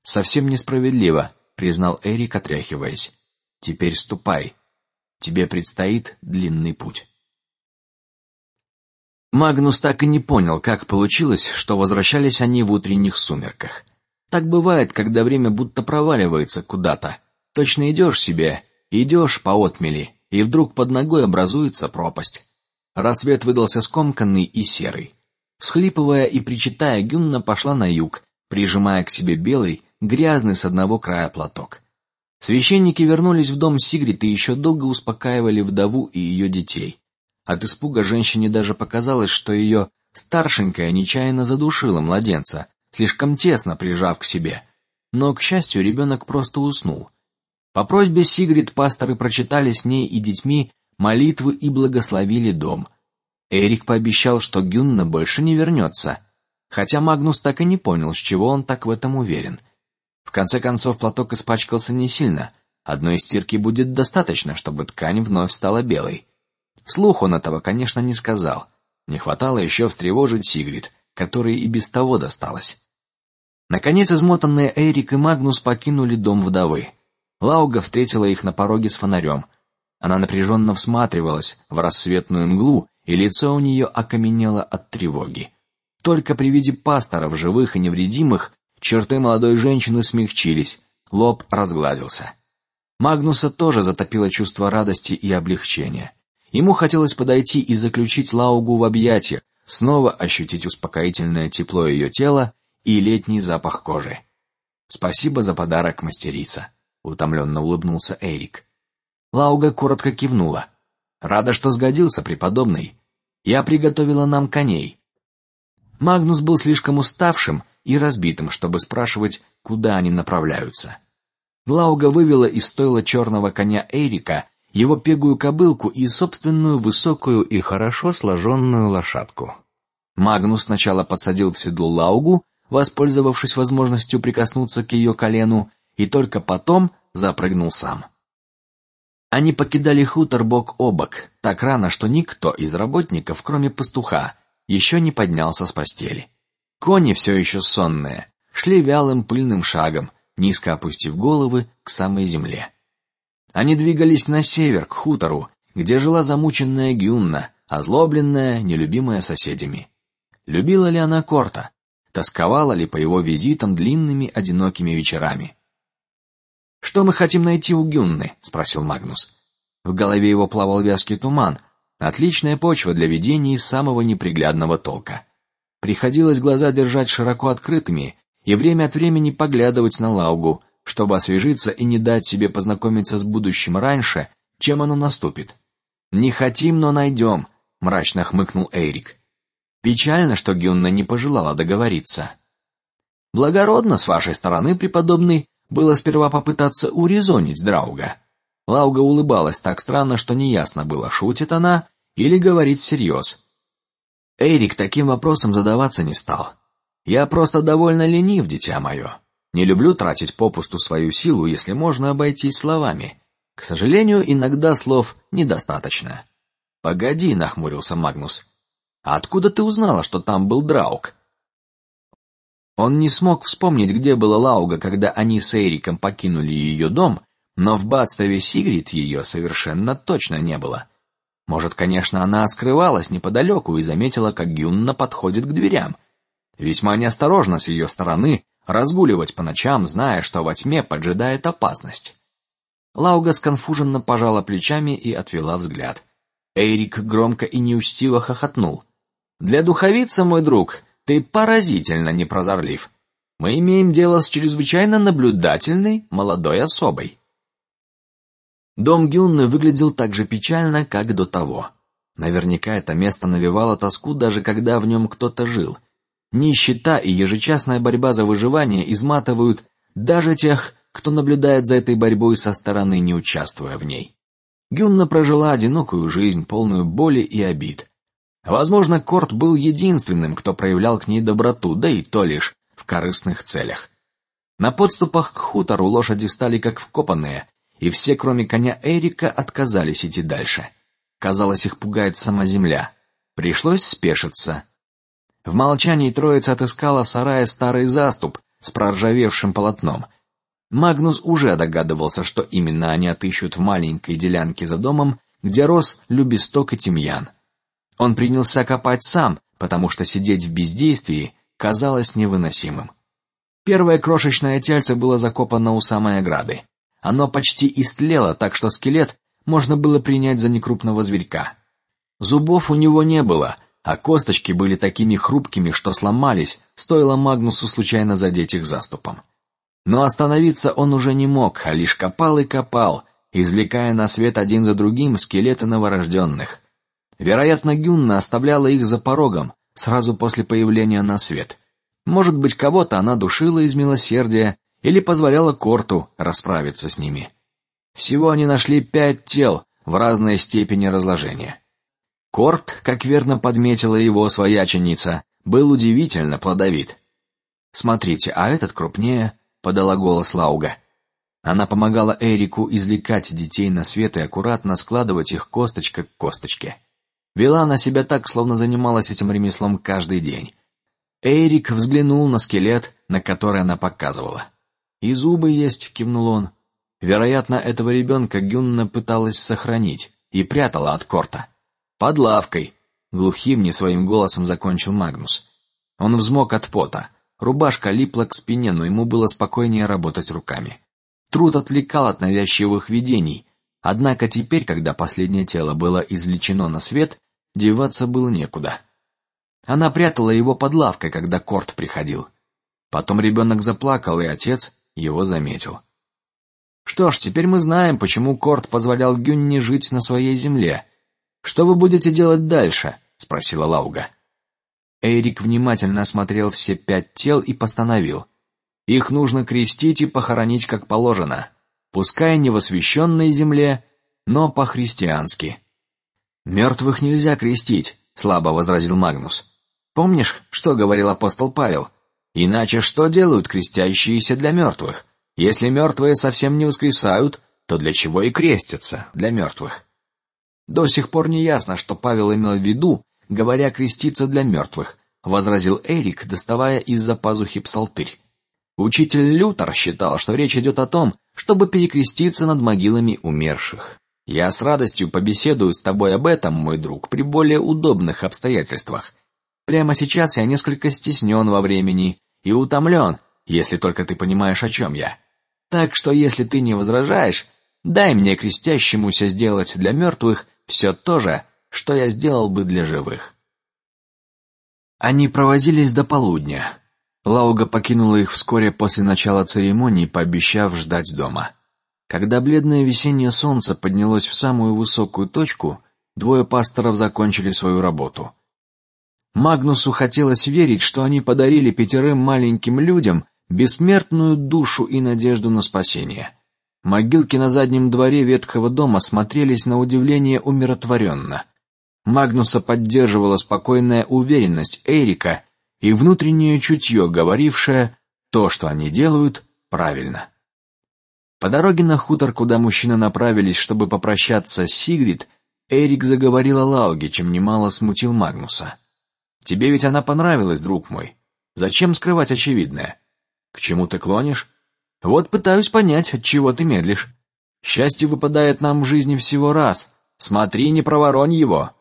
Совсем несправедливо, признал Эрик, отряхиваясь. Теперь ступай. Тебе предстоит длинный путь. Магнус так и не понял, как получилось, что возвращались они в утренних сумерках. Так бывает, когда время будто проваливается куда-то. Точно идешь себе, идешь по отмели, и вдруг под ногой образуется пропасть. Рассвет выдался скомканный и серый. Всхлипывая и причитая, Гюнна пошла на юг, прижимая к себе белый, грязный с одного края платок. Священники вернулись в дом Сигрид и еще долго успокаивали вдову и ее детей. От испуга женщине даже показалось, что ее старшенькая нечаянно задушила младенца, слишком тесно прижав к себе. Но к счастью, ребенок просто уснул. По просьбе Сигрид пасторы прочитали с ней и детьми молитвы и благословили дом. Эрик пообещал, что Гюнна больше не вернется, хотя Магнус так и не понял, с чего он так в этом уверен. В конце концов платок испачкался не сильно, одной стирки будет достаточно, чтобы ткань вновь стала белой. Вслух он этого, конечно, не сказал. Не хватало еще встревожить Сигрид, которой и без того досталось. Наконец, измотанные Эрик и Магнус покинули дом вдовы. Лауга встретила их на пороге с фонарем. Она напряженно всматривалась в рассветную мглу, и лицо у нее окаменело от тревоги. Только при виде пасторов живых и невредимых черты молодой женщины смягчились, лоб разгладился. Магнуса тоже затопило чувство радости и облегчения. Ему хотелось подойти и заключить Лаугу в объятия, снова ощутить успокоительное тепло ее тела и летний запах кожи. Спасибо за подарок, мастерица. Утомленно улыбнулся Эрик. Лауга коротко кивнула. Рада, что сгодился преподобный. Я приготовила нам коней. Магнус был слишком уставшим и разбитым, чтобы спрашивать, куда они направляются. Лауга вывела из стойла черного коня Эрика его пегую кобылку и собственную высокую и хорошо сложенную лошадку. Магнус сначала подсадил в седло Лаугу, воспользовавшись возможностью прикоснуться к ее колену, и только потом запрыгнул сам. Они покидали хутор бок о бок так рано, что никто из работников, кроме пастуха, еще не поднялся с постели. Кони все еще сонные, шли вялым пыльным шагом, низко опустив головы к самой земле. Они двигались на север к хутору, где жила замученная Гюнна, озлобленная, нелюбимая соседями. Любила ли она Корта? Тосковала ли по его визитам длинными одинокими вечерами? Что мы хотим найти у Гюнны? – спросил Магнус. В голове его плавал вязкий туман. Отличная почва для ведения самого неприглядного толка. Приходилось глаза держать широко открытыми и время от времени поглядывать на Лаугу, чтобы освежиться и не дать себе познакомиться с будущим раньше, чем оно наступит. Не хотим, но найдем, мрачно хмыкнул Эрик. Печально, что Гюнна не пожелала договориться. Благородно с вашей стороны, преподобный, было сперва попытаться урезонить Драуга. Лауга улыбалась так странно, что неясно было, шутит она или говорит всерьез. Эрик таким вопросом задаваться не стал. Я просто довольно ленив, дитя мое. Не люблю тратить попусту свою силу, если можно обойтись словами. К сожалению, иногда слов недостаточно. Погоди, нахмурился Магнус. А откуда ты узнала, что там был Драуг? Он не смог вспомнить, где была Лауга, когда они с Эриком покинули ее дом, но в бадстве Сигрид ее совершенно точно не было. Может, конечно, она скрывалась неподалеку и заметила, как Гюнна подходит к дверям. Весьма неосторожно с ее стороны разгуливать по ночам, зная, что во тьме поджидает опасность. Лауга сконфуженно пожала плечами и отвела взгляд. Эрик громко и неустиво хохотнул. Для духовица, мой друг, ты поразительно непрозорлив. Мы имеем дело с чрезвычайно наблюдательной молодой особой. Дом Гюнны выглядел так же печально, как до того. Наверняка это место навевало тоску, даже когда в нем кто-то жил. Нищета и ежечасная борьба за выживание изматывают даже тех, кто наблюдает за этой борьбой со стороны, не участвуя в ней. Гюнна прожила одинокую жизнь, полную боли и обид. Возможно, Корт был единственным, кто проявлял к ней доброту, да и то лишь в корыстных целях. На подступах к хутору лошади стали как вкопанные, и все, кроме коня Эрика, отказались идти дальше. Казалось, их пугает сама земля. Пришлось спешиться. В молчании троица отыскала в сарае старый заступ с проржавевшим полотном. Магнус уже догадывался, что именно они отыщут в маленькой делянке за домом, где рос любесток и тимьян. Он принялся копать сам, потому что сидеть в бездействии казалось невыносимым. Первое крошечное тельце было закопано у самой ограды. Оно почти истлело, так что скелет можно было принять за некрупного зверька. Зубов у него не было, а косточки были такими хрупкими, что сломались, стоило Магнусу случайно задеть их заступом. Но остановиться он уже не мог, а лишь копал и копал, извлекая на свет один за другим скелеты новорожденных. Вероятно, Гюнна оставляла их за порогом сразу после появления на свет. Может быть, кого-то она душила из милосердия или позволяла Корту расправиться с ними. Всего они нашли пять тел в разной степени разложения. Корт, как верно подметила его свояченица, был удивительно плодовит. Смотрите, а этот крупнее, подала голос Лауга. Она помогала Эрику извлекать детей на свет и аккуратно складывать их косточка к косточке. Вела она себя так, словно занималась этим ремеслом каждый день. Эрик взглянул на скелет, на который она показывала. И зубы есть, кивнул он. Вероятно, этого ребенка Гюнна пыталась сохранить и прятала от Корта. Под лавкой, глухим не своим голосом закончил Магнус. Он взмок от пота, рубашка липла к спине, но ему было спокойнее работать руками. Труд отвлекал от навязчивых видений, однако теперь, когда последнее тело было извлечено на свет, деваться было некуда. Она прятала его под лавкой, когда Корт приходил. Потом ребенок заплакал, и отец его заметил. Что ж, теперь мы знаем, почему Корт позволял Гюнни жить на своей земле что вы будете делать дальше? спросила Лауга. Эрик внимательно осмотрел все пять тел и постановил: их нужно крестить и похоронить как положено, пускай не в освященной земле, но по-христиански. Мертвых нельзя крестить, слабо возразил Магнус. Помнишь, что говорил апостол Павел? Иначе что делают крестящиеся для мертвых? Если мертвые совсем не воскресают, то для чего и крестятся для мертвых? До сих пор не ясно, что Павел имел в виду, говоря креститься для мертвых, возразил Эрик, доставая из-за пазухи псалтырь. Учитель Лютер считал, что речь идет о том, чтобы перекреститься над могилами умерших. Я с радостью побеседую с тобой об этом, мой друг, при более удобных обстоятельствах. Прямо сейчас я несколько стеснен во времени и утомлен, если только ты понимаешь, о чем я. Так что, если ты не возражаешь, дай мне крестящемуся сделать для мертвых все то же, что я сделал бы для живых. Они провозились до полудня. Лауга покинула их вскоре после начала церемонии, пообещав ждать дома. Когда бледное весеннее солнце поднялось в самую высокую точку, двое пасторов закончили свою работу. Магнусу хотелось верить, что они подарили пятерым маленьким людям бессмертную душу и надежду на спасение. Могилки на заднем дворе ветхого дома смотрелись на удивление умиротворенно. Магнуса поддерживала спокойная уверенность Эрика и внутреннее чутье, говорившее, то, что они делают, правильно. По дороге на хутор, куда мужчины направились, чтобы попрощаться с Сигрид, Эрик заговорил о Лауге, чем немало смутил Магнуса. Тебе ведь она понравилась, друг мой. Зачем скрывать очевидное? К чему ты клонишь? Вот пытаюсь понять, от чего ты медлишь. Счастье выпадает нам в жизни всего раз. Смотри, не проворонь его.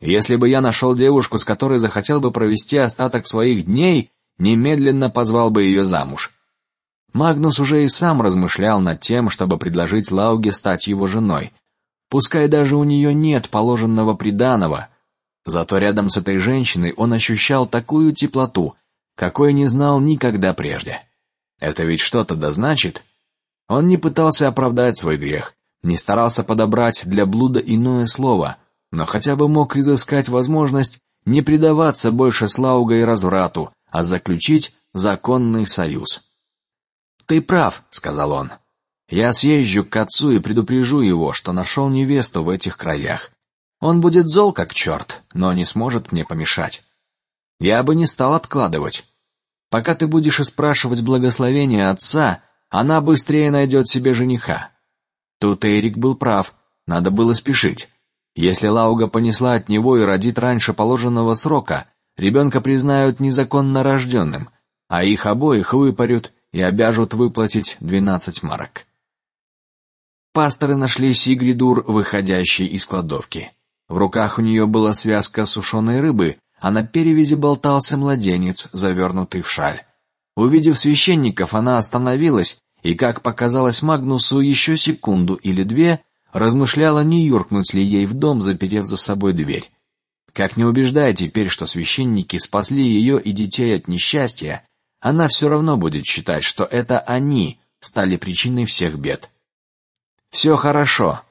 Если бы я нашел девушку, с которой захотел бы провести остаток своих дней, немедленно позвал бы ее замуж. Магнус уже и сам размышлял над тем, чтобы предложить Лауге стать его женой. Пускай даже у нее нет положенного приданого, зато рядом с этой женщиной он ощущал такую теплоту, какой не знал никогда прежде. Это ведь что-то да значит. Он не пытался оправдать свой грех, не старался подобрать для блуда иное слово, но хотя бы мог изыскать возможность не предаваться больше слауга и разврату, а заключить законный союз. Ты прав, сказал он. Я съезжу к отцу и предупрежу его, что нашел невесту в этих краях. Он будет зол как черт, но не сможет мне помешать. Я бы не стал откладывать. Пока ты будешь спрашивать благословения отца, она быстрее найдет себе жениха. Тут Эрик был прав, надо было спешить. Если Лауга понесла от него и родит раньше положенного срока, ребенка признают незаконно рожденным, а их обоих выпарют и обяжут выплатить двенадцать марок. Пасторы нашли Сигридур, выходящей из кладовки. В руках у нее была связка сушеной рыбы, а на перевязи болтался младенец, завернутый в шаль. Увидев священников, она остановилась и, как показалось Магнусу, еще секунду или две размышляла, не юркнуть ли ей в дом, заперев за собой дверь. Как не убеждая теперь, что священники спасли ее и детей от несчастья, она все равно будет считать, что это они стали причиной всех бед. Все хорошо,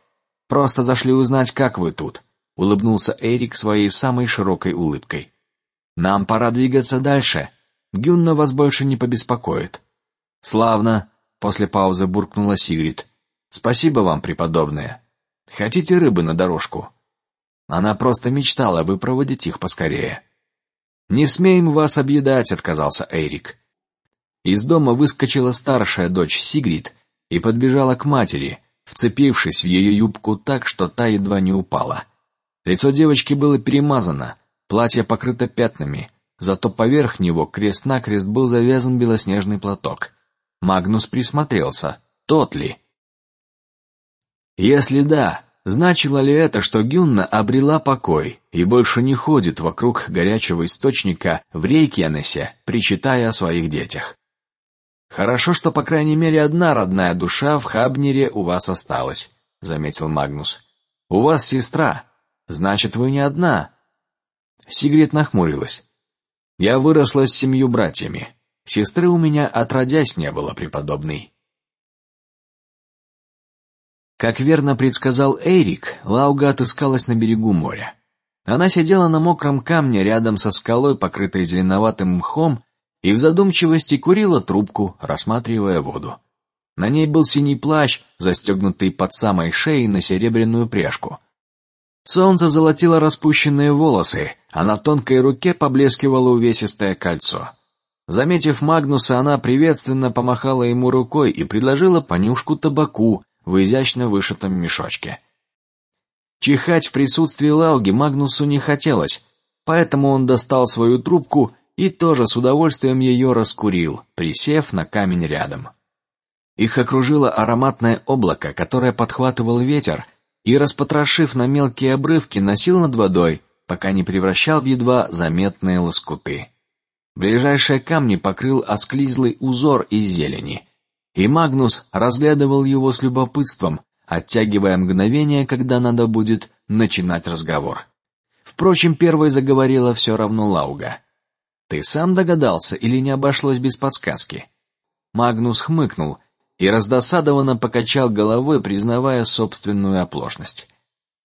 просто зашли узнать, как вы тут. Улыбнулся Эрик своей самой широкой улыбкой. Нам пора двигаться дальше. Гюнна вас больше не побеспокоит. Славно. После паузы буркнула Сигрид. Спасибо вам, преподобная. Хотите рыбы на дорожку? Она просто мечтала выпроводить их поскорее. Не смеем вас объедать, отказался Эрик. Из дома выскочила старшая дочь Сигрид и подбежала к матери, вцепившись в ее юбку так, что та едва не упала. Лицо девочки было перемазано, платье покрыто пятнами, зато поверх него крест-накрест был завязан белоснежный платок. Магнус присмотрелся, тот ли? Если да, значило ли это, что Гюнна обрела покой и больше не ходит вокруг горячего источника в Рейкьянесе, причитая о своих детях? Хорошо, что по крайней мере одна родная душа в Хабнере у вас осталась, заметил Магнус. У вас сестра, Значит, вы не одна. Сигрид нахмурилась. Я выросла с семью братьями. Сестры у меня отродясь не было, преподобный. Как верно предсказал Эрик, Лауга отыскалась на берегу моря. Она сидела на мокром камне рядом со скалой, покрытой зеленоватым мхом, и в задумчивости курила трубку, рассматривая воду. На ней был синий плащ, застегнутый под самой шеей на серебряную пряжку. Солнце золотило распущенные волосы, а на тонкой руке поблескивало увесистое кольцо. Заметив Магнуса, она приветственно помахала ему рукой и предложила понюшку табаку в изящно вышитом мешочке. Чихать в присутствии Лауги Магнусу не хотелось, поэтому он достал свою трубку и тоже с удовольствием ее раскурил, присев на камень рядом. Их окружило ароматное облако, которое подхватывал ветер и, распотрошив на мелкие обрывки, носил над водой, пока не превращал в едва заметные лоскуты. Ближайшие камни покрыл осклизлый узор из зелени, и Магнус разглядывал его с любопытством, оттягивая мгновение, когда надо будет начинать разговор. Впрочем, первой заговорила все равно Лауга. Ты сам догадался или не обошлось без подсказки? Магнус хмыкнул и раздосадованно покачал головой, признавая собственную оплошность.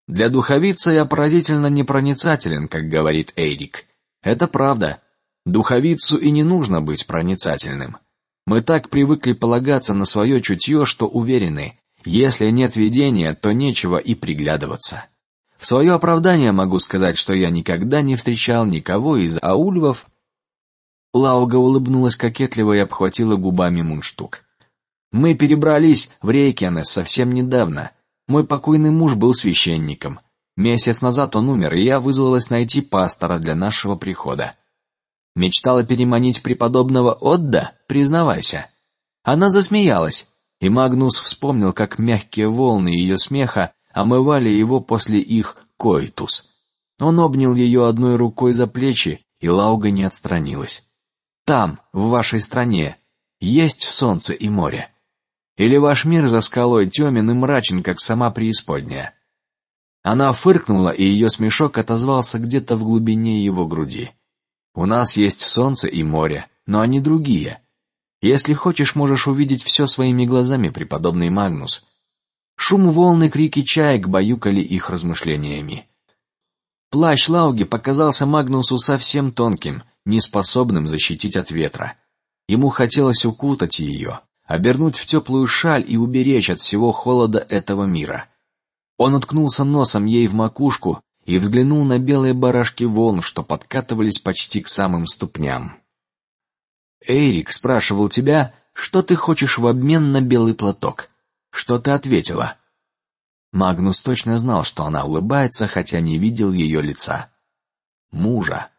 Для духовица я поразительно непроницателен, как говорит Эйрик. Это правда. Духовицу и не нужно быть проницательным. Мы так привыкли полагаться на свое чутье, что уверены, если нет видения, то нечего и приглядываться. В свое оправдание могу сказать, что я никогда не встречал никого из аульвов. Лауга улыбнулась кокетливо и обхватила губами мундштук. Мы перебрались в Рейкенес совсем недавно. Мой покойный муж был священником. Месяц назад он умер, и я вызвалась найти пастора для нашего прихода. Мечтала переманить преподобного Отда, признавайся. Она засмеялась, и Магнус вспомнил, как мягкие волны ее смеха омывали его после их коитус. Он обнял ее одной рукой за плечи, и Лауга не отстранилась. Там, в вашей стране, есть солнце и море. Или ваш мир за скалой темен и мрачен, как сама преисподняя? Она фыркнула, и ее смешок отозвался где-то в глубине его груди. У нас есть солнце и море, но они другие. Если хочешь, можешь увидеть все своими глазами, преподобный Магнус. Шум волны, крики чаек баюкали их размышлениями. Плащ Лауги показался Магнусу совсем тонким, неспособным защитить от ветра. Ему хотелось укутать ее, обернуть в теплую шаль и уберечь от всего холода этого мира. Он уткнулся носом ей в макушку и взглянул на белые барашки волн, что подкатывались почти к самым ступням. Эрик спрашивал тебя, что ты хочешь в обмен на белый платок. Что ты ответила? Магнус точно знал, что она улыбается, хотя не видел ее лица. Мужа.